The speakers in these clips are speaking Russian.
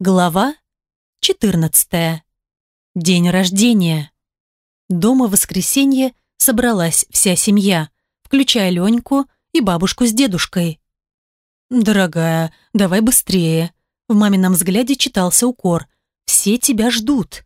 Глава 14. День рождения. Дома в воскресенье собралась вся семья, включая Леньку и бабушку с дедушкой. «Дорогая, давай быстрее». В мамином взгляде читался укор. «Все тебя ждут».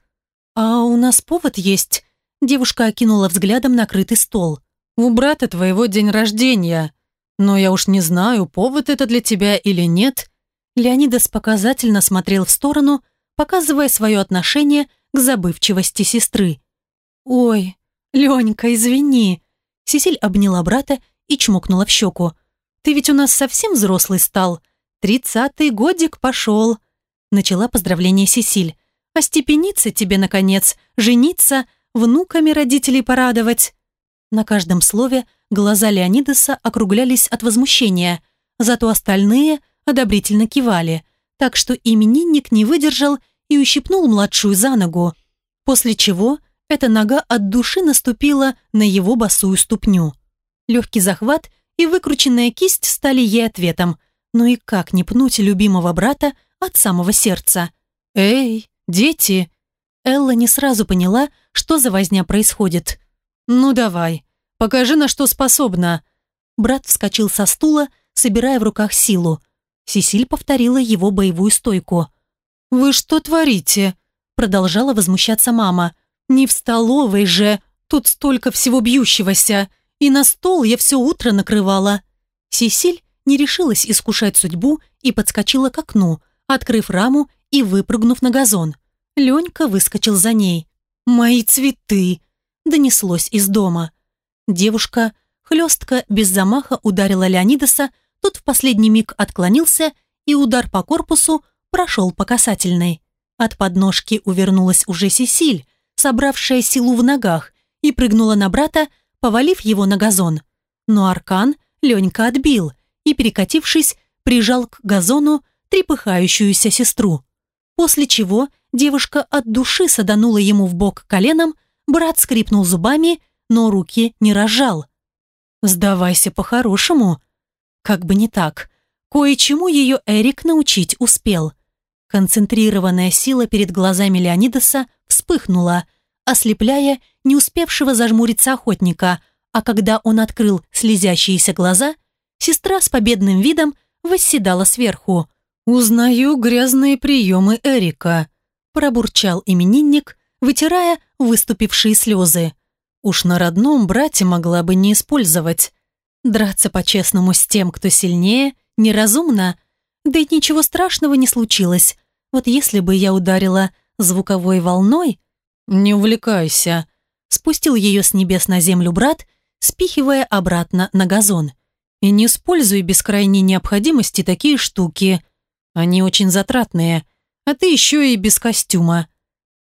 «А у нас повод есть?» Девушка окинула взглядом накрытый стол. «У брата твоего день рождения. Но я уж не знаю, повод это для тебя или нет. Леонидас показательно смотрел в сторону, показывая свое отношение к забывчивости сестры. «Ой, Ленька, извини!» Сесиль обняла брата и чмокнула в щеку. «Ты ведь у нас совсем взрослый стал. Тридцатый годик пошел!» Начала поздравление Сесиль. «Остепениться тебе, наконец, жениться, внуками родителей порадовать!» На каждом слове глаза Леонидаса округлялись от возмущения, зато остальные – одобрительно кивали, так что именинник не выдержал и ущипнул младшую за ногу, после чего эта нога от души наступила на его босую ступню. Легкий захват и выкрученная кисть стали ей ответом, но и как не пнуть любимого брата от самого сердца. «Эй, дети!» Элла не сразу поняла, что за возня происходит. «Ну давай, покажи, на что способна». Брат вскочил со стула, собирая в руках силу. Сесиль повторила его боевую стойку. «Вы что творите?» Продолжала возмущаться мама. «Не в столовой же! Тут столько всего бьющегося! И на стол я все утро накрывала!» Сесиль не решилась искушать судьбу и подскочила к окну, открыв раму и выпрыгнув на газон. Ленька выскочил за ней. «Мои цветы!» донеслось из дома. Девушка хлестко без замаха ударила Леонидаса тот в последний миг отклонился, и удар по корпусу прошел по касательной. От подножки увернулась уже Сесиль, собравшая силу в ногах, и прыгнула на брата, повалив его на газон. Но аркан Ленька отбил и, перекатившись, прижал к газону трепыхающуюся сестру. После чего девушка от души саданула ему в бок коленом, брат скрипнул зубами, но руки не разжал. «Сдавайся по-хорошему», как бы не так. Кое-чему ее Эрик научить успел. Концентрированная сила перед глазами Леонидаса вспыхнула, ослепляя не успевшего зажмуриться охотника, а когда он открыл слезящиеся глаза, сестра с победным видом восседала сверху. «Узнаю грязные приемы Эрика», – пробурчал именинник, вытирая выступившие слезы. Уж на родном брате могла бы не использовать. Драться по-честному с тем, кто сильнее, неразумно. Да и ничего страшного не случилось. Вот если бы я ударила звуковой волной... «Не увлекайся», — спустил ее с небес на землю брат, спихивая обратно на газон. «И не используй без крайней необходимости такие штуки. Они очень затратные, а ты еще и без костюма».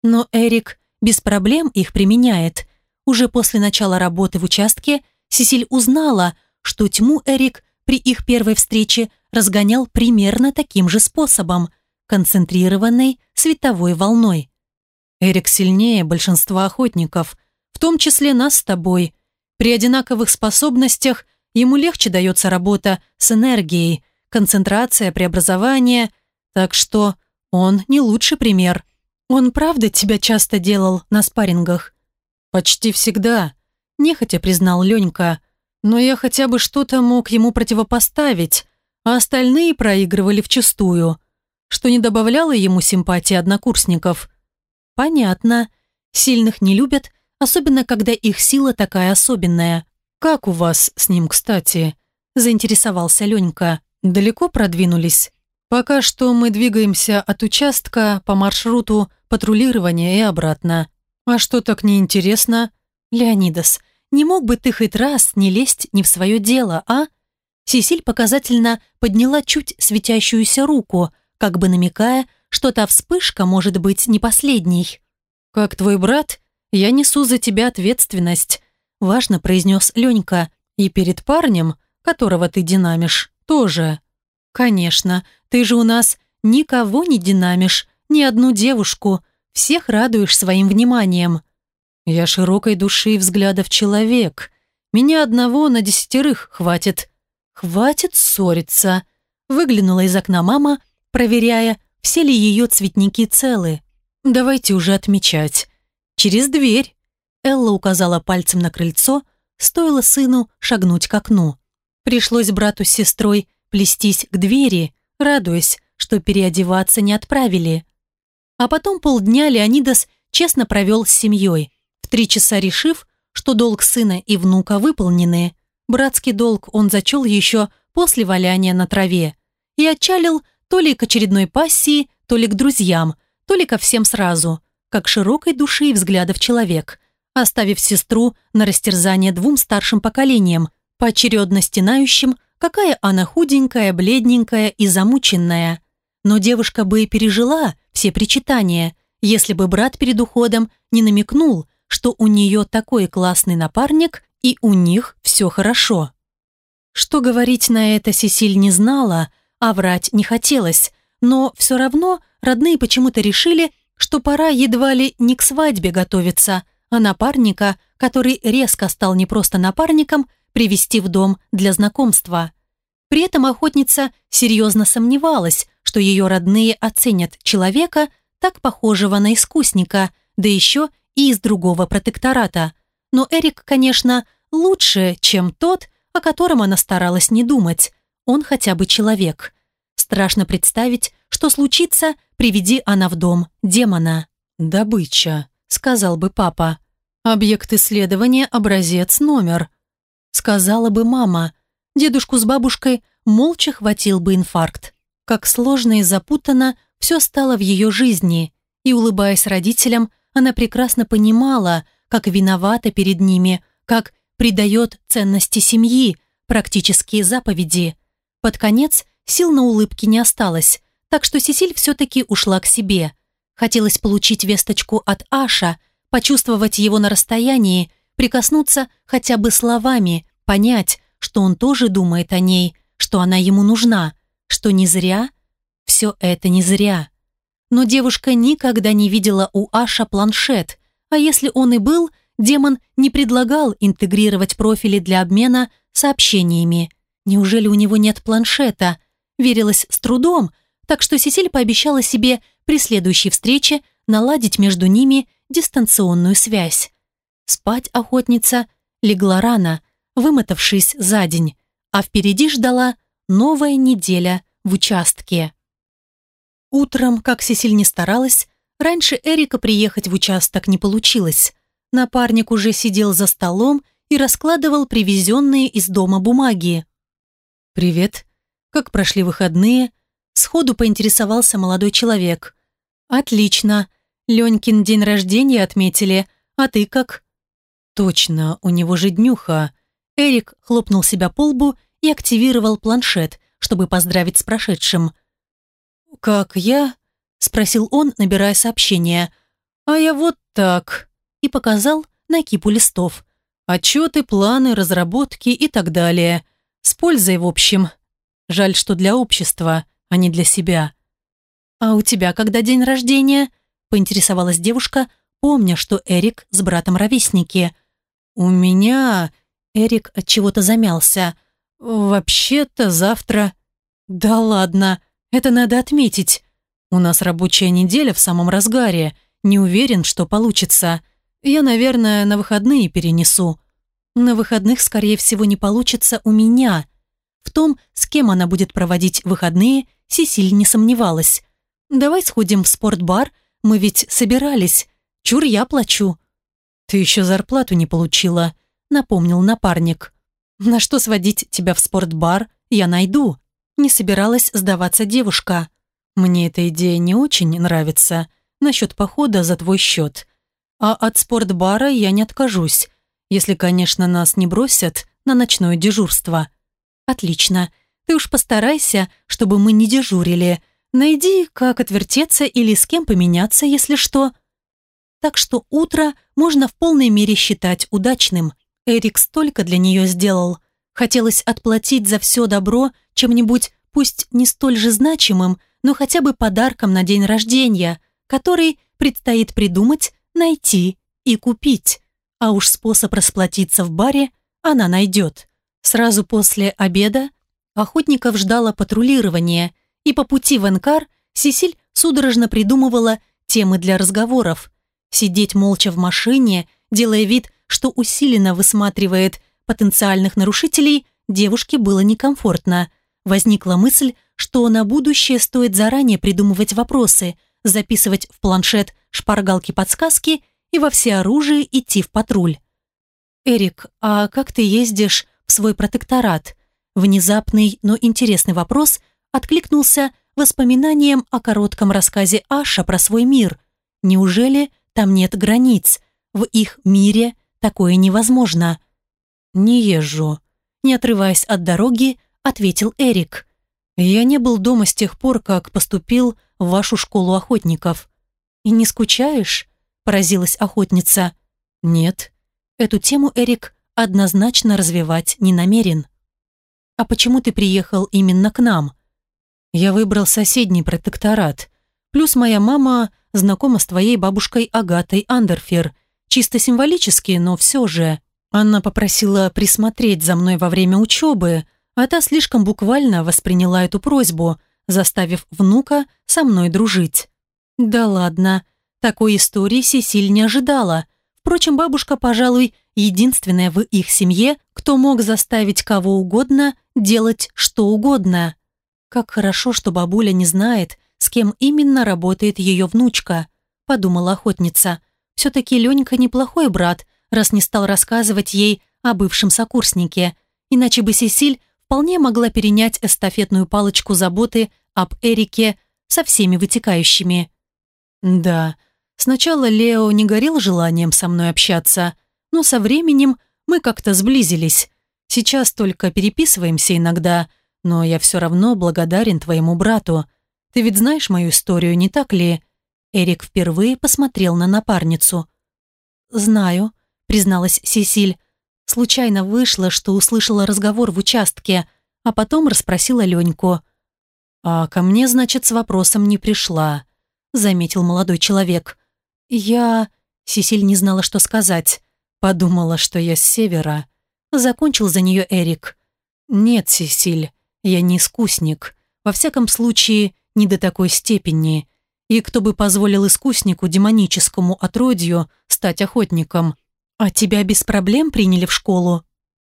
Но Эрик без проблем их применяет. Уже после начала работы в участке Сесиль узнала, что тьму Эрик при их первой встрече разгонял примерно таким же способом, концентрированной световой волной. Эрик сильнее большинства охотников, в том числе нас с тобой. При одинаковых способностях ему легче дается работа с энергией, концентрация, преобразование, так что он не лучший пример. Он правда тебя часто делал на спаррингах? Почти всегда, нехотя признал Ленька. Но я хотя бы что-то мог ему противопоставить, а остальные проигрывали вчистую, что не добавляло ему симпатии однокурсников. Понятно. Сильных не любят, особенно когда их сила такая особенная. Как у вас с ним, кстати? Заинтересовался Ленька. Далеко продвинулись? Пока что мы двигаемся от участка по маршруту патрулирования и обратно. А что так неинтересно? Леонидас, не мог бы ты хоть раз не лезть не в свое дело, а?» Сесиль показательно подняла чуть светящуюся руку, как бы намекая, что та вспышка может быть не последней. «Как твой брат, я несу за тебя ответственность», важно произнес Ленька. «И перед парнем, которого ты динамишь, тоже». «Конечно, ты же у нас никого не динамишь, ни одну девушку, всех радуешь своим вниманием». Я широкой души и взглядов человек. Меня одного на десятерых хватит. Хватит ссориться. Выглянула из окна мама, проверяя, все ли ее цветники целы. Давайте уже отмечать. Через дверь. Элла указала пальцем на крыльцо, стоило сыну шагнуть к окну. Пришлось брату с сестрой плестись к двери, радуясь, что переодеваться не отправили. А потом полдня Леонидас честно провел с семьей, три часа решив, что долг сына и внука выполнены. Братский долг он зачел еще после валяния на траве и отчалил то ли к очередной пассии, то ли к друзьям, то ли ко всем сразу, как широкой души и взглядов человек, оставив сестру на растерзание двум старшим поколениям, поочередно стенающим, какая она худенькая, бледненькая и замученная. Но девушка бы и пережила все причитания, если бы брат перед уходом не намекнул, что у нее такой классный напарник и у них все хорошо. Что говорить на это Сесиль не знала, а врать не хотелось, но все равно родные почему-то решили, что пора едва ли не к свадьбе готовиться, а напарника, который резко стал не просто напарником, привести в дом для знакомства. При этом охотница серьезно сомневалась, что ее родные оценят человека, так похожего на искусника, да еще и из другого протектората. Но Эрик, конечно, лучше, чем тот, о котором она старалась не думать. Он хотя бы человек. Страшно представить, что случится, приведи она в дом демона. «Добыча», — сказал бы папа. «Объект исследования, образец, номер», — сказала бы мама. Дедушку с бабушкой молча хватил бы инфаркт. Как сложно и запутано все стало в ее жизни, и, улыбаясь родителям, она прекрасно понимала, как виновата перед ними, как придает ценности семьи, практические заповеди. Под конец сил на улыбки не осталось, так что Сесиль все-таки ушла к себе. Хотелось получить весточку от Аша, почувствовать его на расстоянии, прикоснуться хотя бы словами, понять, что он тоже думает о ней, что она ему нужна, что не зря, все это не зря. Но девушка никогда не видела у Аша планшет, а если он и был, демон не предлагал интегрировать профили для обмена сообщениями. Неужели у него нет планшета? Верилась с трудом, так что Сесиль пообещала себе при следующей встрече наладить между ними дистанционную связь. Спать охотница легла рано, вымотавшись за день, а впереди ждала новая неделя в участке. Утром, как Сесиль не старалась, раньше Эрика приехать в участок не получилось. Напарник уже сидел за столом и раскладывал привезенные из дома бумаги. «Привет. Как прошли выходные?» Сходу поинтересовался молодой человек. «Отлично. Ленькин день рождения отметили. А ты как?» «Точно, у него же днюха». Эрик хлопнул себя по лбу и активировал планшет, чтобы поздравить с прошедшим. «Как я?» – спросил он, набирая сообщение. «А я вот так», – и показал на кипу листов. Отчеты, планы, разработки и так далее. С пользой, в общем. Жаль, что для общества, а не для себя. «А у тебя когда день рождения?» – поинтересовалась девушка, помня, что Эрик с братом ровесники. «У меня...» – Эрик от чего-то замялся. «Вообще-то завтра...» «Да ладно, это надо отметить. У нас рабочая неделя в самом разгаре. Не уверен, что получится. Я, наверное, на выходные перенесу. На выходных, скорее всего, не получится у меня. В том, с кем она будет проводить выходные, Сесиль не сомневалась. «Давай сходим в спортбар, мы ведь собирались. Чур я плачу». «Ты еще зарплату не получила», — напомнил напарник. «На что сводить тебя в спортбар, я найду». Не собиралась сдаваться девушка. «Мне эта идея не очень нравится. Насчет похода за твой счет. А от спортбара я не откажусь, если, конечно, нас не бросят на ночное дежурство». «Отлично. Ты уж постарайся, чтобы мы не дежурили. Найди, как отвертеться или с кем поменяться, если что». Так что утро можно в полной мере считать удачным. Эрик столько для нее сделал. Хотелось отплатить за все добро чем-нибудь, пусть не столь же значимым, но хотя бы подарком на день рождения, который предстоит придумать, найти и купить. А уж способ расплатиться в баре она найдет. Сразу после обеда охотников ждало патрулирование, и по пути в Энкар Сесиль судорожно придумывала темы для разговоров. Сидеть молча в машине, делая вид, что усиленно высматривает потенциальных нарушителей, девушке было некомфортно. Возникла мысль, что на будущее стоит заранее придумывать вопросы, записывать в планшет шпаргалки-подсказки и во всеоружии идти в патруль. «Эрик, а как ты ездишь в свой протекторат?» Внезапный, но интересный вопрос откликнулся воспоминанием о коротком рассказе Аша про свой мир. Неужели там нет границ? В их мире такое невозможно. «Не езжу», — не отрываясь от дороги, ответил Эрик. «Я не был дома с тех пор, как поступил в вашу школу охотников». «И не скучаешь?» – поразилась охотница. «Нет». Эту тему Эрик однозначно развивать не намерен. «А почему ты приехал именно к нам?» «Я выбрал соседний протекторат. Плюс моя мама знакома с твоей бабушкой Агатой Андерфер. Чисто символически, но все же. Она попросила присмотреть за мной во время учебы, а та слишком буквально восприняла эту просьбу, заставив внука со мной дружить. Да ладно, такой истории Сесиль не ожидала. Впрочем, бабушка, пожалуй, единственная в их семье, кто мог заставить кого угодно делать что угодно. Как хорошо, что бабуля не знает, с кем именно работает ее внучка, подумала охотница. Все-таки Ленька неплохой брат, раз не стал рассказывать ей о бывшем сокурснике, иначе бы Сесиль вполне могла перенять эстафетную палочку заботы об Эрике со всеми вытекающими. Да, сначала Лео не горел желанием со мной общаться, но со временем мы как-то сблизились. Сейчас только переписываемся иногда, но я все равно благодарен твоему брату. Ты ведь знаешь мою историю, не так ли?» Эрик впервые посмотрел на напарницу. «Знаю», — призналась Сесиль. Случайно вышло, что услышала разговор в участке, а потом расспросила Леньку. «А ко мне, значит, с вопросом не пришла», — заметил молодой человек. «Я...» — Сесиль не знала, что сказать. Подумала, что я с севера. Закончил за нее Эрик. «Нет, Сесиль, я не искусник. Во всяком случае, не до такой степени. И кто бы позволил искуснику, демоническому отродью, стать охотником? А тебя без проблем приняли в школу?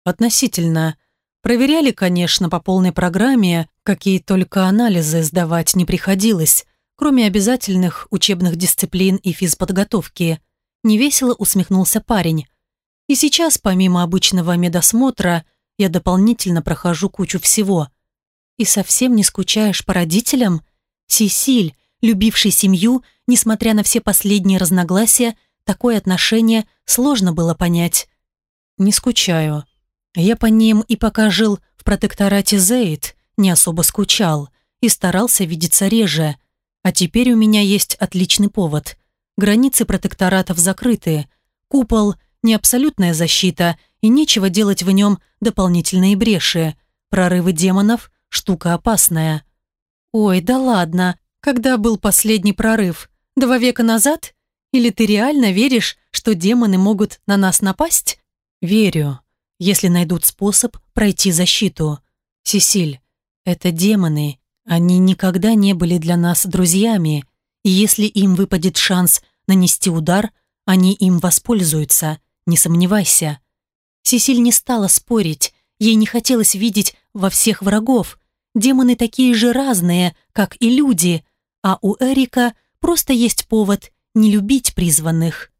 Относительно. Проверяли, конечно, по полной программе, какие только анализы сдавать не приходилось, кроме обязательных учебных дисциплин и физподготовки. Невесело усмехнулся парень. И сейчас, помимо обычного медосмотра, я дополнительно прохожу кучу всего. И совсем не скучаешь по родителям? Сесиль, любивший семью, несмотря на все последние разногласия, такое отношение сложно было понять. Не скучаю. Я по ним и пока жил в протекторате Зейд, не особо скучал и старался видеться реже. А теперь у меня есть отличный повод. Границы протекторатов закрыты. Купол – не абсолютная защита, и нечего делать в нем дополнительные бреши. Прорывы демонов – штука опасная. Ой, да ладно, когда был последний прорыв? Два века назад? Или ты реально веришь, что демоны могут на нас напасть? Верю, если найдут способ пройти защиту. Сесиль, это демоны, они никогда не были для нас друзьями, и если им выпадет шанс нанести удар, они им воспользуются, не сомневайся. Сесиль не стала спорить, ей не хотелось видеть во всех врагов. Демоны такие же разные, как и люди, а у Эрика просто есть повод не любить призванных.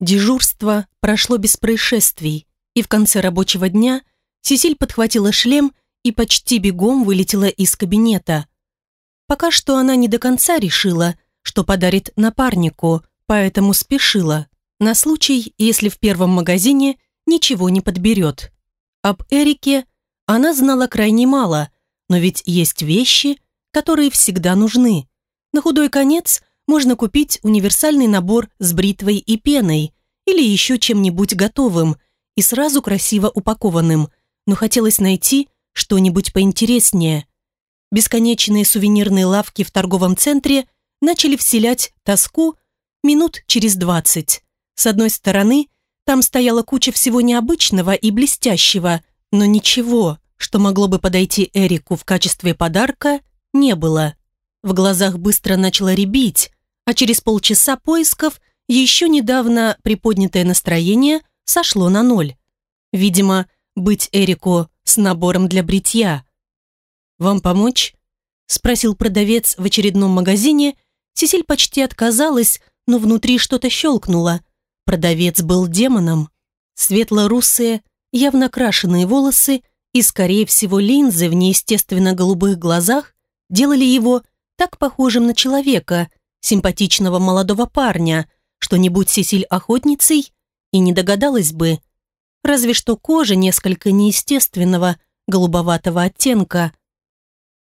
Дежурство прошло без происшествий, и в конце рабочего дня Сесиль подхватила шлем и почти бегом вылетела из кабинета. Пока что она не до конца решила, что подарит напарнику, поэтому спешила, на случай, если в первом магазине ничего не подберет. Об Эрике она знала крайне мало, но ведь есть вещи, которые всегда нужны. На худой конец можно купить универсальный набор с бритвой и пеной или еще чем-нибудь готовым и сразу красиво упакованным, но хотелось найти что-нибудь поинтереснее. Бесконечные сувенирные лавки в торговом центре начали вселять тоску минут через двадцать. С одной стороны, там стояла куча всего необычного и блестящего, но ничего, что могло бы подойти Эрику в качестве подарка, не было. В глазах быстро начало рябить, а через полчаса поисков еще недавно приподнятое настроение сошло на ноль. Видимо, быть Эрику с набором для бритья. «Вам помочь?» – спросил продавец в очередном магазине. Сесиль почти отказалась, но внутри что-то щелкнуло. Продавец был демоном. Светло-русые, явно крашеные волосы и, скорее всего, линзы в неестественно голубых глазах делали его так похожим на человека, симпатичного молодого парня, что не будь Сесиль охотницей, и не догадалась бы. Разве что кожа несколько неестественного, голубоватого оттенка.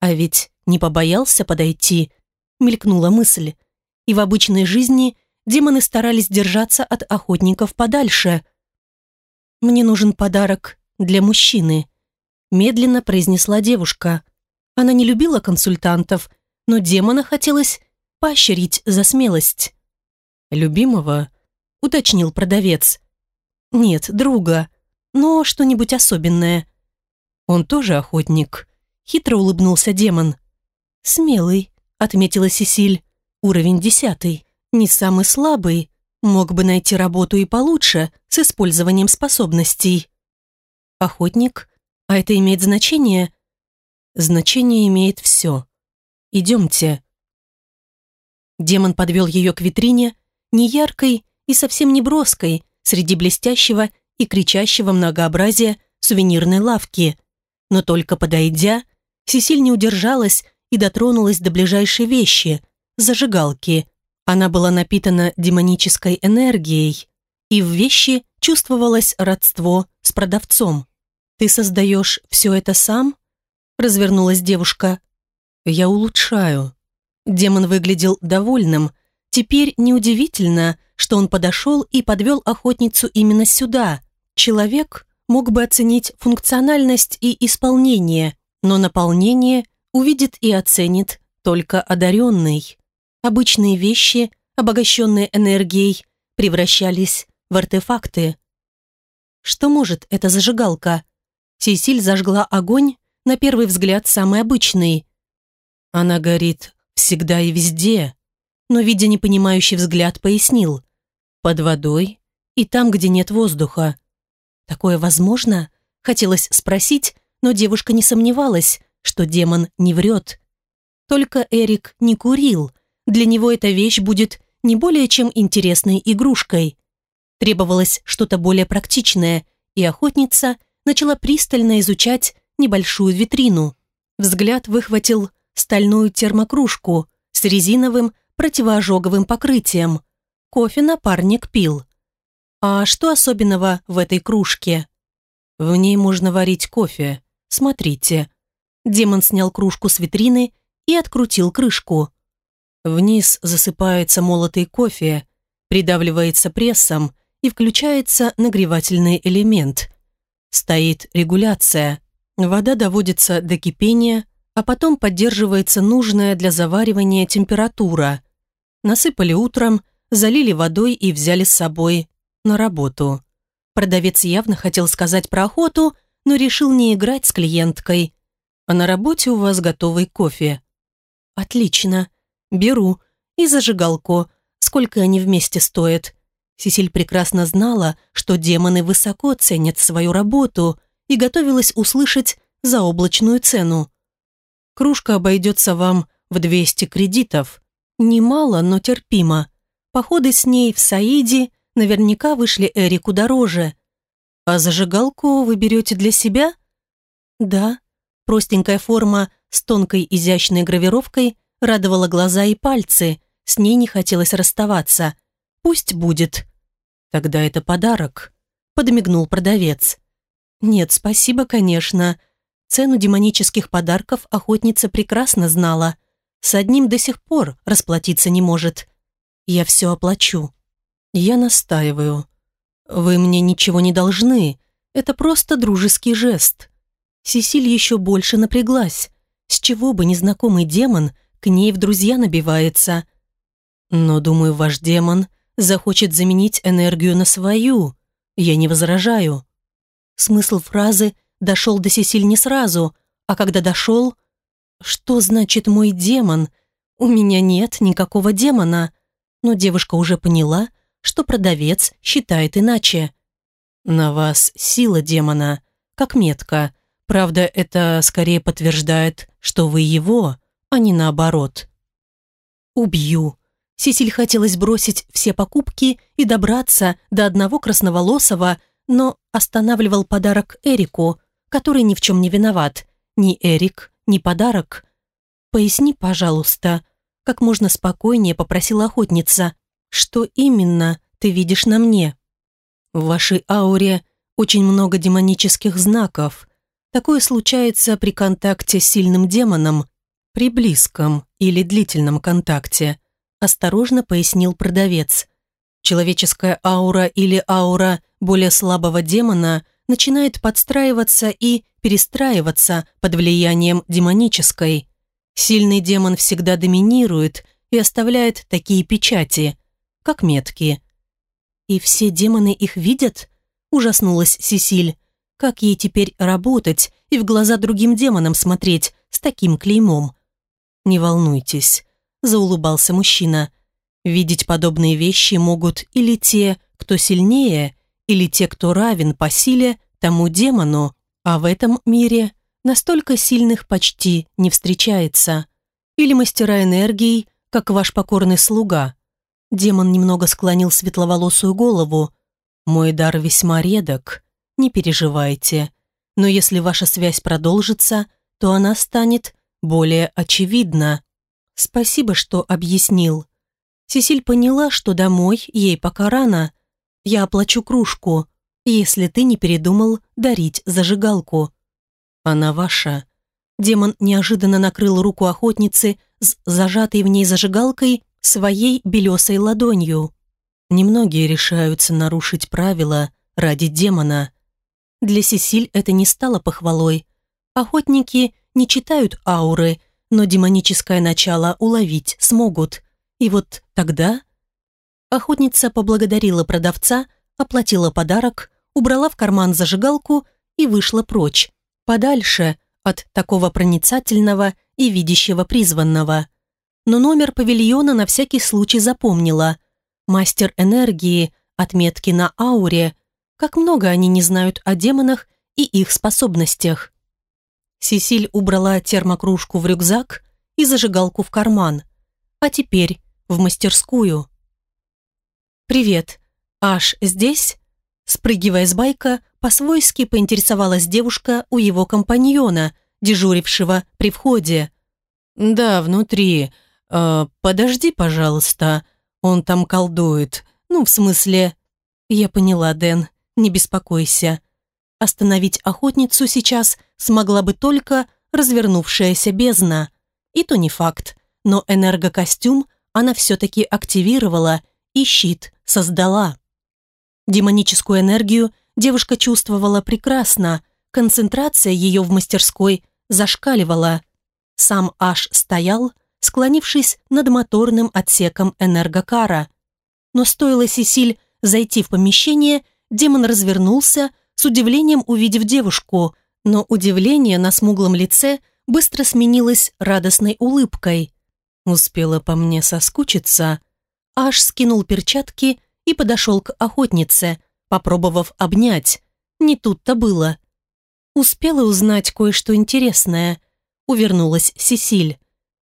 А ведь не побоялся подойти, мелькнула мысль. И в обычной жизни демоны старались держаться от охотников подальше. «Мне нужен подарок для мужчины», медленно произнесла девушка. Она не любила консультантов, но демона хотелось поощрить за смелость. «Любимого?» — уточнил продавец. «Нет, друга, но что-нибудь особенное». «Он тоже охотник?» — хитро улыбнулся демон. «Смелый», — отметила Сесиль. «Уровень десятый. Не самый слабый. Мог бы найти работу и получше, с использованием способностей». «Охотник? А это имеет значение?» «Значение имеет все. Идемте». Демон подвел ее к витрине, неяркой и совсем не броской, среди блестящего и кричащего многообразия сувенирной лавки. Но только подойдя, Сесиль не удержалась и дотронулась до ближайшей вещи – зажигалки. Она была напитана демонической энергией, и в вещи чувствовалось родство с продавцом. «Ты создаешь все это сам?» – развернулась девушка. «Я улучшаю», Демон выглядел довольным. Теперь неудивительно, что он подошел и подвел охотницу именно сюда. Человек мог бы оценить функциональность и исполнение, но наполнение увидит и оценит только одаренный. Обычные вещи, обогащенные энергией, превращались в артефакты. Что может эта зажигалка? Сесиль зажгла огонь, на первый взгляд самый обычный. Она горит всегда и везде, но, видя непонимающий взгляд, пояснил. Под водой и там, где нет воздуха. Такое возможно? Хотелось спросить, но девушка не сомневалась, что демон не врет. Только Эрик не курил. Для него эта вещь будет не более чем интересной игрушкой. Требовалось что-то более практичное, и охотница начала пристально изучать небольшую витрину. Взгляд выхватил стальную термокружку с резиновым противоожоговым покрытием. Кофе напарник пил. А что особенного в этой кружке? В ней можно варить кофе. Смотрите. Демон снял кружку с витрины и открутил крышку. Вниз засыпается молотый кофе, придавливается прессом и включается нагревательный элемент. Стоит регуляция. Вода доводится до кипения, а потом поддерживается нужная для заваривания температура. Насыпали утром, залили водой и взяли с собой на работу. Продавец явно хотел сказать про охоту, но решил не играть с клиенткой. А на работе у вас готовый кофе. Отлично. Беру. И зажигалку. Сколько они вместе стоят? Сесиль прекрасно знала, что демоны высоко ценят свою работу и готовилась услышать заоблачную цену. Кружка обойдется вам в 200 кредитов. Немало, но терпимо. Походы с ней в Саиде наверняка вышли Эрику дороже. А зажигалку вы берете для себя? Да. Простенькая форма с тонкой изящной гравировкой радовала глаза и пальцы. С ней не хотелось расставаться. Пусть будет. Тогда это подарок. Подмигнул продавец. Нет, спасибо, конечно. Цену демонических подарков охотница прекрасно знала. С одним до сих пор расплатиться не может. Я все оплачу. Я настаиваю. Вы мне ничего не должны. Это просто дружеский жест. Сесиль еще больше напряглась. С чего бы незнакомый демон к ней в друзья набивается? Но, думаю, ваш демон захочет заменить энергию на свою. Я не возражаю. Смысл фразы – дошел до Сесиль не сразу, а когда дошел... Что значит мой демон? «У меня нет никакого демона», но девушка уже поняла, что продавец считает иначе. «На вас сила демона, как метка. Правда, это скорее подтверждает, что вы его, а не наоборот». «Убью». Сисиль хотелось бросить все покупки и добраться до одного красноволосого, но останавливал подарок Эрику, который ни в чем не виноват. Ни Эрик, ни подарок. «Поясни, пожалуйста», — как можно спокойнее попросила охотница. «Что именно ты видишь на мне?» «В вашей ауре очень много демонических знаков. Такое случается при контакте с сильным демоном, при близком или длительном контакте», — осторожно пояснил продавец. «Человеческая аура или аура более слабого демона начинает подстраиваться и перестраиваться под влиянием демонической. Сильный демон всегда доминирует и оставляет такие печати, как метки. «И все демоны их видят?» – ужаснулась Сесиль. «Как ей теперь работать и в глаза другим демонам смотреть с таким клеймом?» «Не волнуйтесь», – заулыбался мужчина. «Видеть подобные вещи могут или те, кто сильнее, или те, кто равен по силе тому демону, а в этом мире настолько сильных почти не встречается. Или мастера энергии, как ваш покорный слуга. Демон немного склонил светловолосую голову. Мой дар весьма редок, не переживайте. Но если ваша связь продолжится, то она станет более очевидна. Спасибо, что объяснил. Сесиль поняла, что домой ей пока рано. Я оплачу кружку, если ты не передумал дарить зажигалку. Она ваша. Демон неожиданно накрыл руку охотницы с зажатой в ней зажигалкой своей белесой ладонью. Немногие решаются нарушить правила ради демона. Для Сесиль это не стало похвалой. Охотники не читают ауры, но демоническое начало уловить смогут. И вот тогда... Охотница поблагодарила продавца, оплатила подарок, убрала в карман зажигалку и вышла прочь, подальше от такого проницательного и видящего призванного. Но номер павильона на всякий случай запомнила. Мастер энергии, отметки на ауре. Как много они не знают о демонах и их способностях. Сесиль убрала термокружку в рюкзак и зажигалку в карман. А теперь в мастерскую. «Привет. Аш здесь?» Спрыгивая с байка, по-свойски поинтересовалась девушка у его компаньона, дежурившего при входе. «Да, внутри. Э, подожди, пожалуйста. Он там колдует. Ну, в смысле...» «Я поняла, Дэн. Не беспокойся. Остановить охотницу сейчас смогла бы только развернувшаяся бездна. И то не факт. Но энергокостюм она все-таки активировала и щит создала. Демоническую энергию девушка чувствовала прекрасно, концентрация ее в мастерской зашкаливала. Сам Аш стоял, склонившись над моторным отсеком энергокара. Но стоило Сесиль зайти в помещение, демон развернулся, с удивлением увидев девушку, но удивление на смуглом лице быстро сменилось радостной улыбкой. Успела по мне соскучиться. Аш скинул перчатки и подошел к охотнице, попробовав обнять. Не тут-то было. Успела узнать кое-что интересное. Увернулась Сесиль.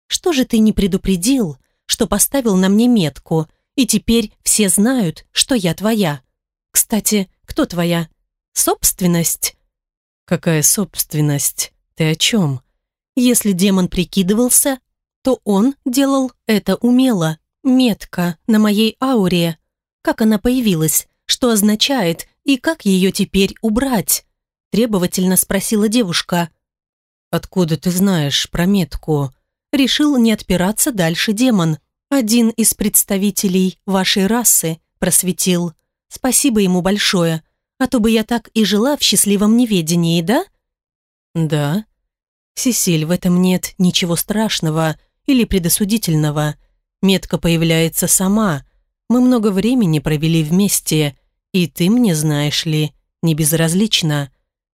Что же ты не предупредил, что поставил на мне метку, и теперь все знают, что я твоя? Кстати, кто твоя? Собственность? Какая собственность? Ты о чем? Если демон прикидывался, то он делал это умело. Метка на моей ауре. Как она появилась? Что означает? И как ее теперь убрать? Требовательно спросила девушка. «Откуда ты знаешь про метку?» Решил не отпираться дальше демон. Один из представителей вашей расы просветил. Спасибо ему большое. А то бы я так и жила в счастливом неведении, да? Да. Сесиль, в этом нет ничего страшного или предосудительного. Метка появляется сама, мы много времени провели вместе, и ты мне, знаешь ли, не безразлична.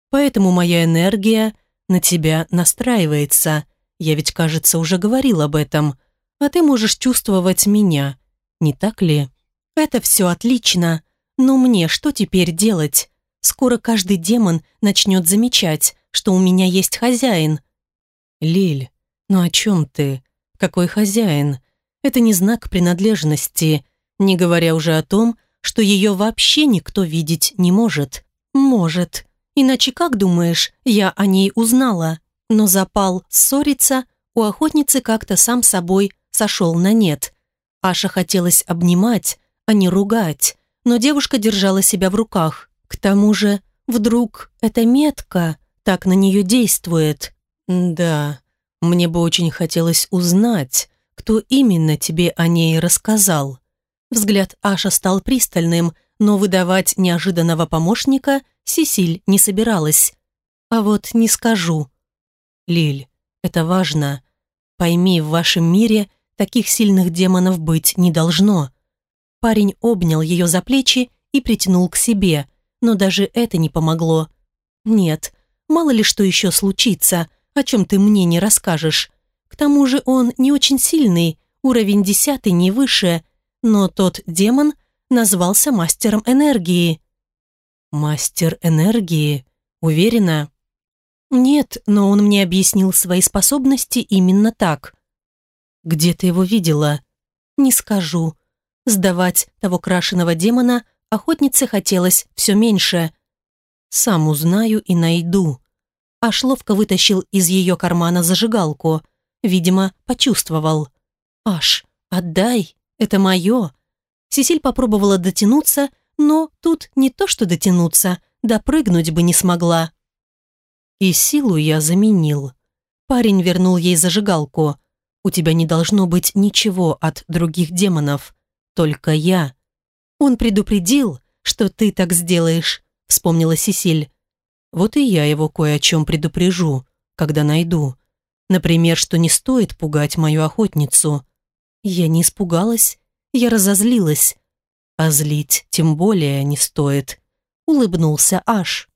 Поэтому моя энергия на тебя настраивается. Я ведь, кажется, уже говорил об этом. а ты можешь чувствовать меня, не так ли? Это все отлично, но мне что теперь делать? Скоро каждый демон начнет замечать, что у меня есть хозяин. Лиль, ну о чем ты? Какой хозяин? Это не знак принадлежности, не говоря уже о том, что ее вообще никто видеть не может. Может. Иначе как, думаешь, я о ней узнала? Но запал ссориться у охотницы как-то сам собой сошел на нет. Аша хотелось обнимать, а не ругать, но девушка держала себя в руках. К тому же, вдруг эта метка так на нее действует. Да, мне бы очень хотелось узнать, кто именно тебе о ней рассказал. Взгляд Аша стал пристальным, но выдавать неожиданного помощника Сисиль не собиралась. А вот не скажу. Лиль, это важно. Пойми, в вашем мире таких сильных демонов быть не должно. Парень обнял ее за плечи и притянул к себе, но даже это не помогло. Нет, мало ли что еще случится, о чем ты мне не расскажешь. К тому же он не очень сильный, уровень десятый не выше, но тот демон назвался мастером энергии. Мастер энергии? Уверена? Нет, но он мне объяснил свои способности именно так. Где ты его видела? Не скажу. Сдавать того крашеного демона охотнице хотелось все меньше. Сам узнаю и найду. Аш ловко вытащил из ее кармана зажигалку. Видимо, почувствовал. Аш, отдай, это мое. Сесиль попробовала дотянуться, но тут не то что дотянуться, допрыгнуть бы не смогла. И силу я заменил. Парень вернул ей зажигалку. У тебя не должно быть ничего от других демонов. Только я. Он предупредил, что ты так сделаешь, вспомнила Сесиль. Вот и я его кое о чем предупрежу, когда найду. Например, что не стоит пугать мою охотницу. Я не испугалась, я разозлилась. А злить тем более не стоит. Улыбнулся Аш.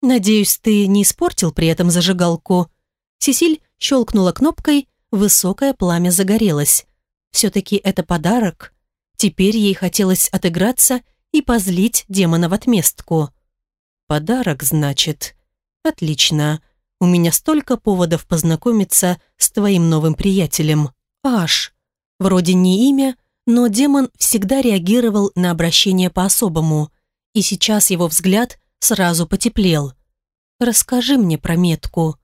«Надеюсь, ты не испортил при этом зажигалку?» Сесиль щелкнула кнопкой, высокое пламя загорелось. Все-таки это подарок. Теперь ей хотелось отыграться и позлить демона в отместку. «Подарок, значит? Отлично. У меня столько поводов познакомиться с твоим новым приятелем. Аш. Вроде не имя, но демон всегда реагировал на обращение по-особому, и сейчас его взгляд сразу потеплел. «Расскажи мне про метку».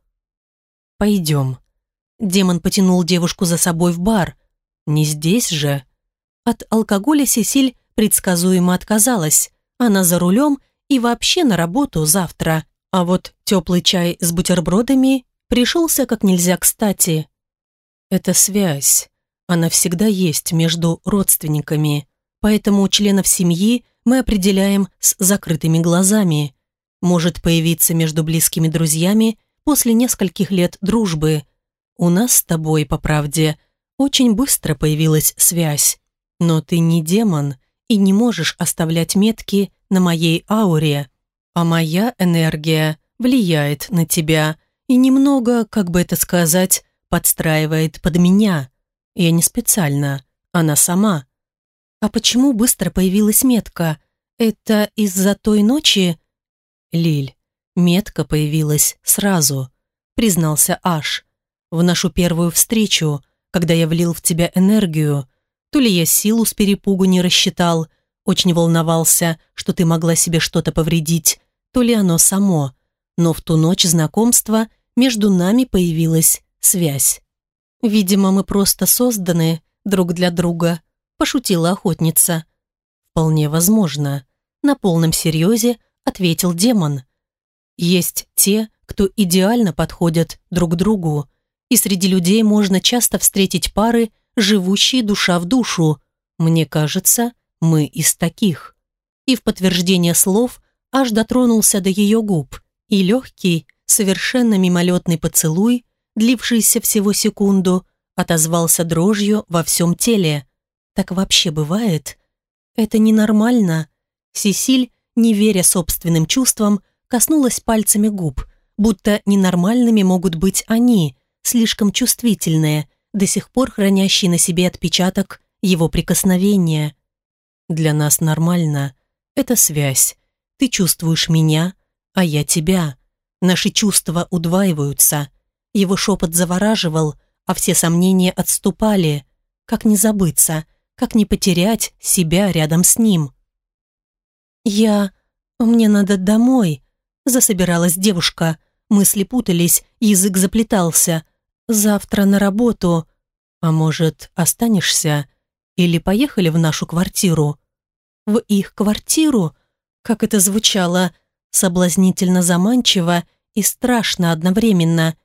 «Пойдем». Демон потянул девушку за собой в бар. «Не здесь же». От алкоголя Сесиль предсказуемо отказалась. Она за рулем и вообще на работу завтра. А вот теплый чай с бутербродами пришелся как нельзя кстати. «Это связь. Она всегда есть между родственниками. Поэтому членов семьи мы определяем с закрытыми глазами. Может появиться между близкими друзьями после нескольких лет дружбы. У нас с тобой, по правде, очень быстро появилась связь. Но ты не демон и не можешь оставлять метки на моей ауре. А моя энергия влияет на тебя и немного, как бы это сказать, подстраивает под меня. Я не специально, она сама. «А почему быстро появилась метка? Это из-за той ночи?» «Лиль, метка появилась сразу», — признался Аш. «В нашу первую встречу, когда я влил в тебя энергию, то ли я силу с перепугу не рассчитал, очень волновался, что ты могла себе что-то повредить, то ли оно само, но в ту ночь знакомства между нами появилась связь. Видимо, мы просто созданы друг для друга», пошутила охотница. «Вполне возможно», — на полном серьезе ответил демон. «Есть те, кто идеально подходят друг другу, и среди людей можно часто встретить пары, живущие душа в душу. Мне кажется, мы из таких». И в подтверждение слов аж дотронулся до ее губ, и легкий, совершенно мимолетный поцелуй, длившийся всего секунду, отозвался дрожью во всем теле. Так вообще бывает? Это ненормально. Сесиль, не веря собственным чувствам, коснулась пальцами губ, будто ненормальными могут быть они, слишком чувствительные, до сих пор хранящий на себе отпечаток его прикосновения. «Для нас нормально. Это связь. Ты чувствуешь меня, а я тебя. Наши чувства удваиваются. Его шепот завораживал, а все сомнения отступали. Как не забыться, как не потерять себя рядом с ним? «Я... мне надо домой», — засобиралась девушка. Мысли путались, язык заплетался. «Завтра на работу. А может, останешься? Или поехали в нашу квартиру?» «В их квартиру?» Как это звучало, соблазнительно заманчиво и страшно одновременно.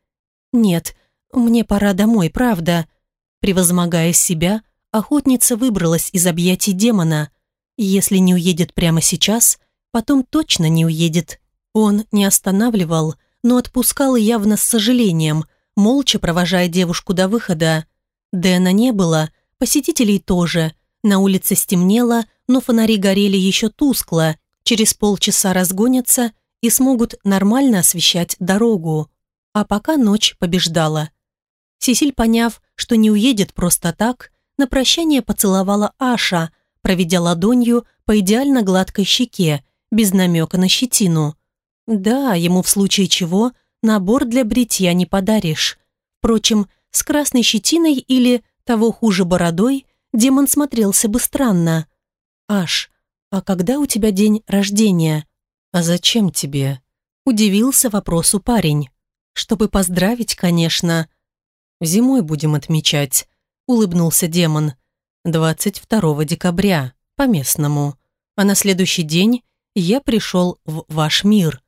«Нет, мне пора домой, правда». Превозмогая себя, охотница выбралась из объятий демона. Если не уедет прямо сейчас, потом точно не уедет. Он не останавливал, но отпускал явно с сожалением, молча провожая девушку до выхода. Дэна не было, посетителей тоже. На улице стемнело, но фонари горели еще тускло. Через полчаса разгонятся и смогут нормально освещать дорогу. А пока ночь побеждала. Сесиль, поняв, что не уедет просто так, на прощание поцеловала Аша, проведя ладонью по идеально гладкой щеке, без намека на щетину. Да, ему в случае чего набор для бритья не подаришь. Впрочем, с красной щетиной или, того хуже, бородой, демон смотрелся бы странно. «Аш, а когда у тебя день рождения?» «А зачем тебе?» Удивился вопросу парень. «Чтобы поздравить, конечно», Зимой будем отмечать», — улыбнулся демон. «22 декабря, по-местному. А на следующий день я пришел в ваш мир».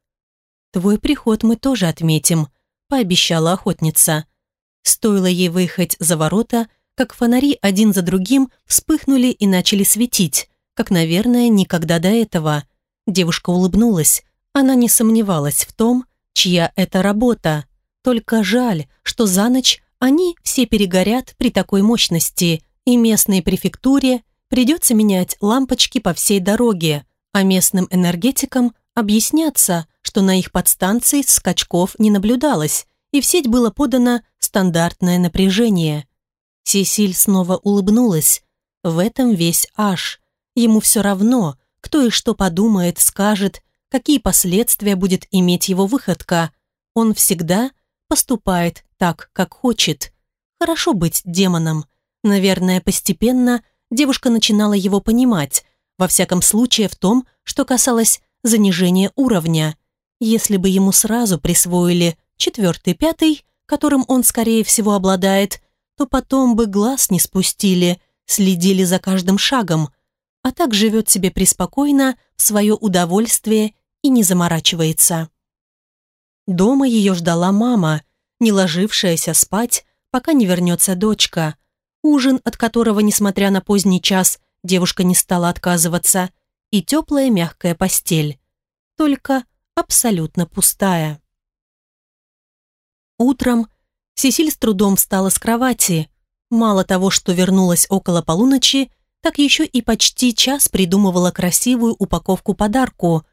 «Твой приход мы тоже отметим», — пообещала охотница. Стоило ей выехать за ворота, как фонари один за другим вспыхнули и начали светить, как, наверное, никогда до этого. Девушка улыбнулась. Она не сомневалась в том, чья это работа. Только жаль, что за ночь они все перегорят при такой мощности, и местной префектуре придется менять лампочки по всей дороге, а местным энергетикам объясняться, что на их подстанции скачков не наблюдалось, и в сеть было подано стандартное напряжение. Сесиль снова улыбнулась. В этом весь аж. Ему все равно, кто и что подумает, скажет, какие последствия будет иметь его выходка. Он всегда поступает так, как хочет. Хорошо быть демоном. Наверное, постепенно девушка начинала его понимать, во всяком случае в том, что касалось занижения уровня. Если бы ему сразу присвоили четвертый-пятый, которым он, скорее всего, обладает, то потом бы глаз не спустили, следили за каждым шагом, а так живет себе преспокойно, в свое удовольствие и не заморачивается. Дома ее ждала мама, не ложившаяся спать, пока не вернется дочка. Ужин, от которого, несмотря на поздний час, девушка не стала отказываться, и теплая мягкая постель. Только абсолютно пустая. Утром Сесиль с трудом встала с кровати. Мало того, что вернулась около полуночи, так еще и почти час придумывала красивую упаковку подарку,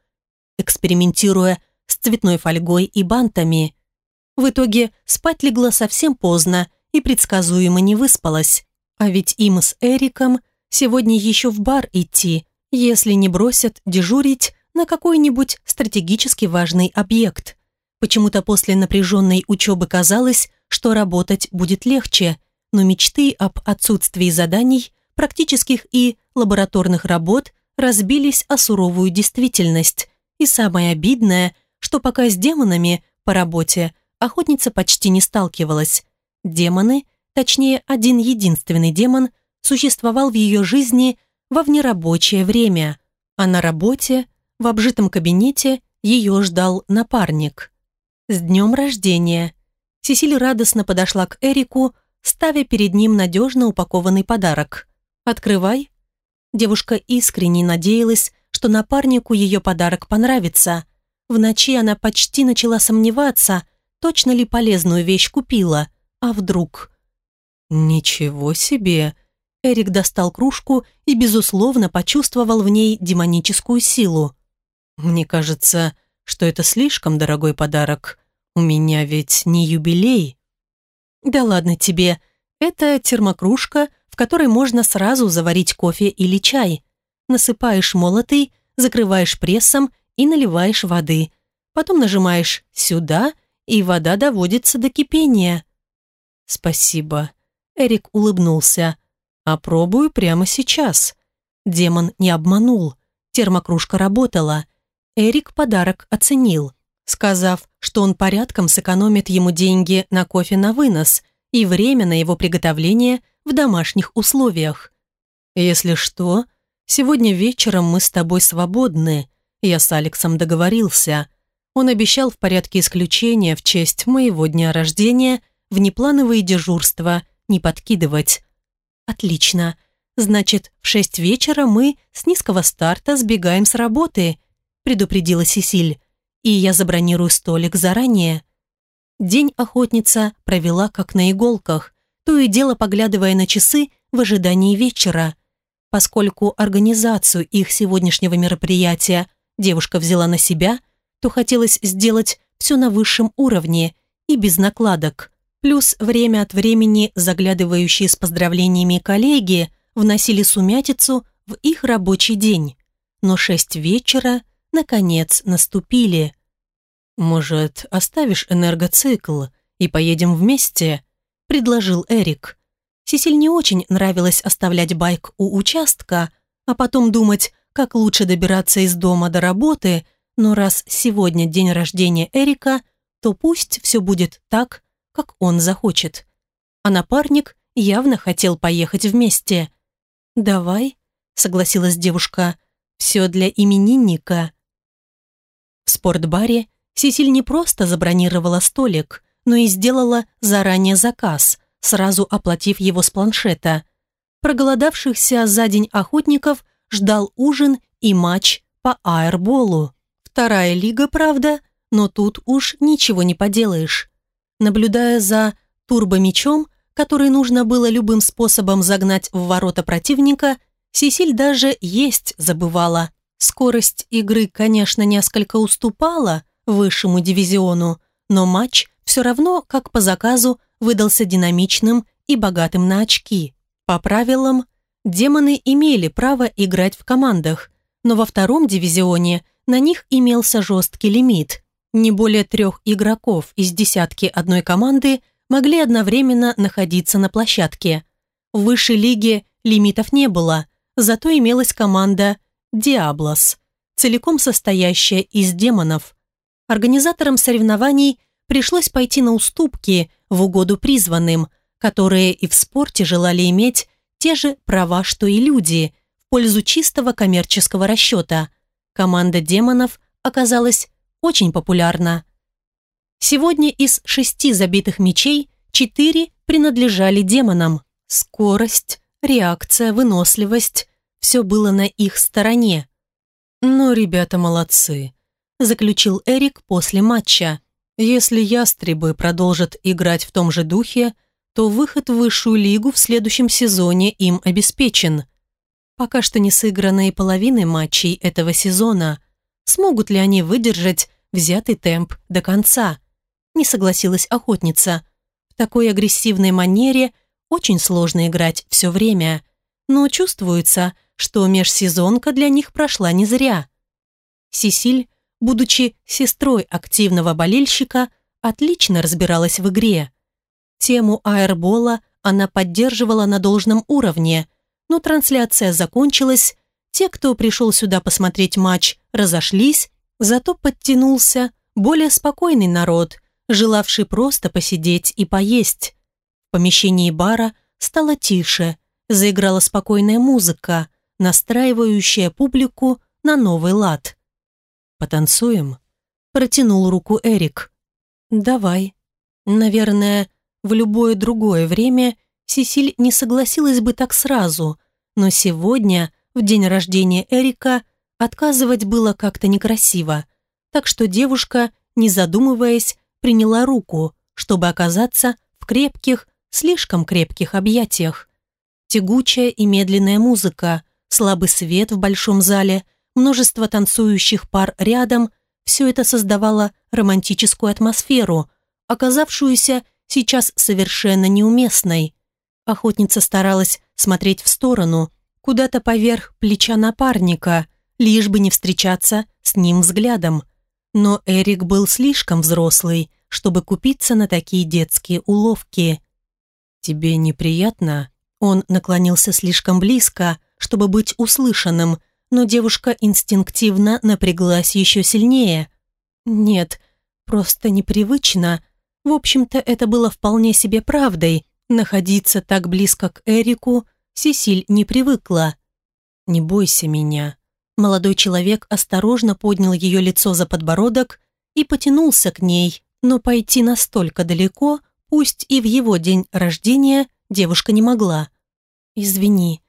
экспериментируя с цветной фольгой и бантами. В итоге спать легла совсем поздно и предсказуемо не выспалась. А ведь им с Эриком сегодня еще в бар идти, если не бросят дежурить на какой-нибудь стратегически важный объект. Почему-то после напряженной учебы казалось, что работать будет легче, но мечты об отсутствии заданий, практических и лабораторных работ разбились о суровую действительность. И самое обидное, что пока с демонами по работе охотница почти не сталкивалась. Демоны, точнее один единственный демон, существовал в ее жизни во внерабочее время, а на работе, в обжитом кабинете, ее ждал напарник. «С днем рождения!» Сесиль радостно подошла к Эрику, ставя перед ним надежно упакованный подарок. «Открывай». Девушка искренне надеялась, что напарнику ее подарок понравится. В ночи она почти начала сомневаться, точно ли полезную вещь купила, а вдруг... «Ничего себе!» Эрик достал кружку и, безусловно, почувствовал в ней демоническую силу. «Мне кажется, что это слишком дорогой подарок. У меня ведь не юбилей». «Да ладно тебе!» Это термокружка, в которой можно сразу заварить кофе или чай. Насыпаешь молотый, закрываешь прессом и наливаешь воды. Потом нажимаешь «сюда», и вода доводится до кипения. «Спасибо», — Эрик улыбнулся. «Опробую прямо сейчас». Демон не обманул. Термокружка работала. Эрик подарок оценил, сказав, что он порядком сэкономит ему деньги на кофе на вынос и время на его приготовление в домашних условиях. «Если что, сегодня вечером мы с тобой свободны», я с Алексом договорился. Он обещал в порядке исключения в честь моего дня рождения внеплановые дежурства не подкидывать. Отлично. Значит, в шесть вечера мы с низкого старта сбегаем с работы, предупредила Сесиль. И я забронирую столик заранее. День охотница провела как на иголках, то и дело поглядывая на часы в ожидании вечера. Поскольку организацию их сегодняшнего мероприятия девушка взяла на себя, то хотелось сделать все на высшем уровне и без накладок. Плюс время от времени заглядывающие с поздравлениями коллеги вносили сумятицу в их рабочий день. Но шесть вечера, наконец, наступили. «Может, оставишь энергоцикл и поедем вместе?» – предложил Эрик. Сесиль не очень нравилось оставлять байк у участка, а потом думать, как лучше добираться из дома до работы, но раз сегодня день рождения Эрика, то пусть все будет так, как он захочет. А напарник явно хотел поехать вместе. «Давай», — согласилась девушка, — «все для именинника». В спортбаре Сесиль не просто забронировала столик, но и сделала заранее заказ, сразу оплатив его с планшета. Проголодавшихся за день охотников ждал ужин и матч по аэрболу. Вторая лига, правда, но тут уж ничего не поделаешь. Наблюдая за турбомечом, который нужно было любым способом загнать в ворота противника, Сесиль даже есть забывала. Скорость игры, конечно, несколько уступала высшему дивизиону, но матч все равно, как по заказу, выдался динамичным и богатым на очки. По правилам, демоны имели право играть в командах, но во втором дивизионе на них имелся жесткий лимит. Не более трех игроков из десятки одной команды могли одновременно находиться на площадке. В высшей лиге лимитов не было, зато имелась команда «Диаблос», целиком состоящая из демонов. Организаторам соревнований пришлось пойти на уступки в угоду призванным, которые и в спорте желали иметь те же права, что и люди, в пользу чистого коммерческого расчета. Команда демонов оказалась очень популярна. Сегодня из шести забитых мечей четыре принадлежали демонам. Скорость, реакция, выносливость – все было на их стороне. «Ну, ребята молодцы», – заключил Эрик после матча. «Если ястребы продолжат играть в том же духе, то выход в высшую лигу в следующем сезоне им обеспечен. Пока что не сыграны и половины матчей этого сезона. Смогут ли они выдержать взятый темп до конца? Не согласилась охотница. В такой агрессивной манере очень сложно играть все время. Но чувствуется, что межсезонка для них прошла не зря. Сесиль, будучи сестрой активного болельщика, отлично разбиралась в игре. Тему аэрбола она поддерживала на должном уровне, но трансляция закончилась, те, кто пришел сюда посмотреть матч, разошлись, зато подтянулся более спокойный народ, желавший просто посидеть и поесть. В помещении бара стало тише, заиграла спокойная музыка, настраивающая публику на новый лад. «Потанцуем?» – протянул руку Эрик. «Давай. Наверное, в любое другое время Сесиль не согласилась бы так сразу, но сегодня, в день рождения Эрика, отказывать было как-то некрасиво, так что девушка, не задумываясь, приняла руку, чтобы оказаться в крепких, слишком крепких объятиях. Тягучая и медленная музыка, слабый свет в большом зале, множество танцующих пар рядом – все это создавало романтическую атмосферу, оказавшуюся сейчас совершенно неуместной. Охотница старалась смотреть в сторону, куда-то поверх плеча напарника, лишь бы не встречаться с ним взглядом. Но Эрик был слишком взрослый, чтобы купиться на такие детские уловки. «Тебе неприятно?» Он наклонился слишком близко, чтобы быть услышанным, но девушка инстинктивно напряглась еще сильнее. «Нет, просто непривычно. В общем-то, это было вполне себе правдой. Находиться так близко к Эрику Сесиль не привыкла. «Не бойся меня». Молодой человек осторожно поднял ее лицо за подбородок и потянулся к ней, но пойти настолько далеко, пусть и в его день рождения, девушка не могла. «Извини».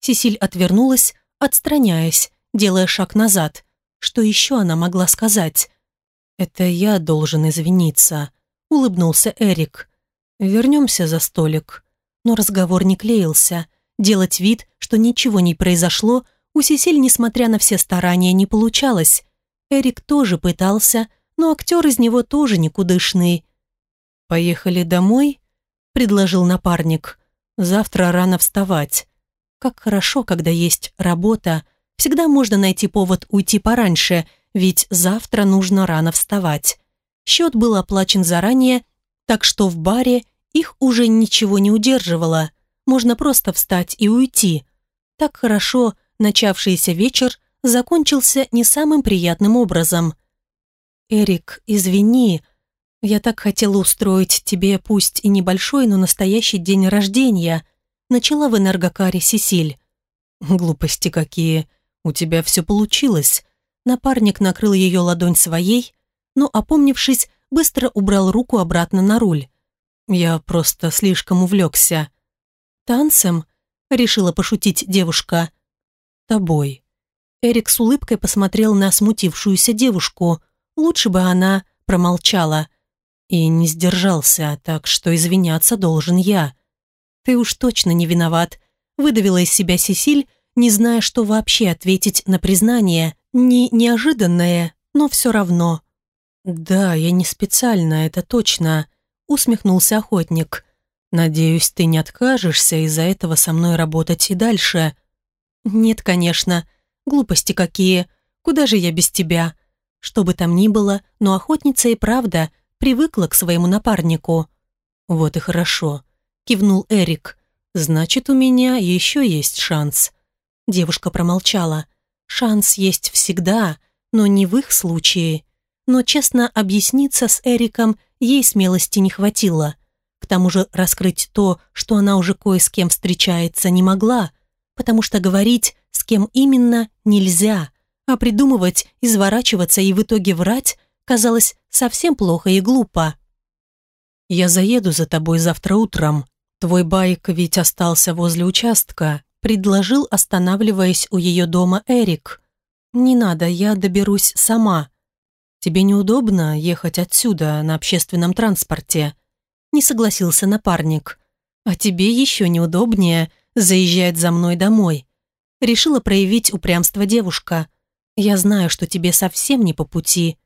Сесиль отвернулась, отстраняясь, делая шаг назад. Что еще она могла сказать? «Это я должен извиниться», — улыбнулся Эрик. «Вернемся за столик». Но разговор не клеился. Делать вид, что ничего не произошло, у Сесиль, несмотря на все старания, не получалось. Эрик тоже пытался, но актер из него тоже никудышный. «Поехали домой?» — предложил напарник. «Завтра рано вставать. Как хорошо, когда есть работа. Всегда можно найти повод уйти пораньше, ведь завтра нужно рано вставать. Счет был оплачен заранее, так что в баре их уже ничего не удерживало. Можно просто встать и уйти. Так хорошо начавшийся вечер закончился не самым приятным образом. «Эрик, извини, я так хотела устроить тебе пусть и небольшой, но настоящий день рождения», начала в энергокаре Сесиль. «Глупости какие. У тебя все получилось». Напарник накрыл ее ладонь своей, но, опомнившись, быстро убрал руку обратно на руль. «Я просто слишком увлекся». «Танцем?» — решила пошутить девушка. «Тобой». Эрик с улыбкой посмотрел на смутившуюся девушку. Лучше бы она промолчала. И не сдержался, так что извиняться должен я. «Ты уж точно не виноват», — выдавила из себя Сесиль, не зная, что вообще ответить на признание. Не неожиданное, но все равно. «Да, я не специально, это точно», — усмехнулся охотник. «Надеюсь, ты не откажешься из-за этого со мной работать и дальше». «Нет, конечно. Глупости какие. Куда же я без тебя?» Что бы там ни было, но охотница и правда привыкла к своему напарнику. «Вот и хорошо кивнул Эрик. «Значит, у меня еще есть шанс». Девушка промолчала. «Шанс есть всегда, но не в их случае». Но честно объясниться с Эриком ей смелости не хватило. К тому же раскрыть то, что она уже кое с кем встречается, не могла, потому что говорить, с кем именно, нельзя, а придумывать, изворачиваться и в итоге врать казалось совсем плохо и глупо. «Я заеду за тобой завтра утром», «Твой байк ведь остался возле участка», предложил, останавливаясь у ее дома Эрик. «Не надо, я доберусь сама. Тебе неудобно ехать отсюда на общественном транспорте?» Не согласился напарник. «А тебе еще неудобнее заезжать за мной домой». Решила проявить упрямство девушка. «Я знаю, что тебе совсем не по пути.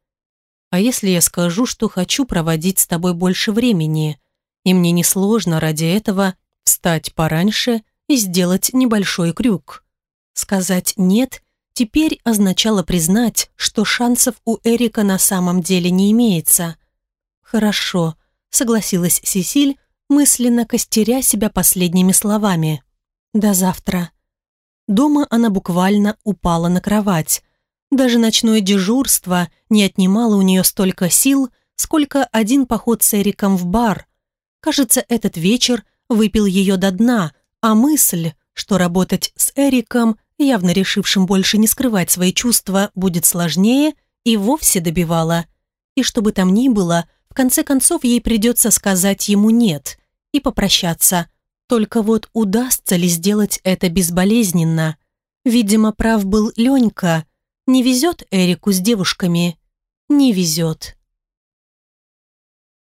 А если я скажу, что хочу проводить с тобой больше времени?» И мне несложно ради этого встать пораньше и сделать небольшой крюк. Сказать «нет» теперь означало признать, что шансов у Эрика на самом деле не имеется. «Хорошо», — согласилась Сесиль, мысленно костеря себя последними словами. «До завтра». Дома она буквально упала на кровать. Даже ночное дежурство не отнимало у нее столько сил, сколько один поход с Эриком в бар, Кажется, этот вечер выпил ее до дна, а мысль, что работать с Эриком, явно решившим больше не скрывать свои чувства, будет сложнее, и вовсе добивала. И что бы там ни было, в конце концов ей придется сказать ему «нет» и попрощаться. Только вот удастся ли сделать это безболезненно? Видимо, прав был Ленька. Не везет Эрику с девушками. Не везет.